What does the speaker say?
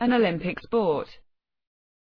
an olympic sport.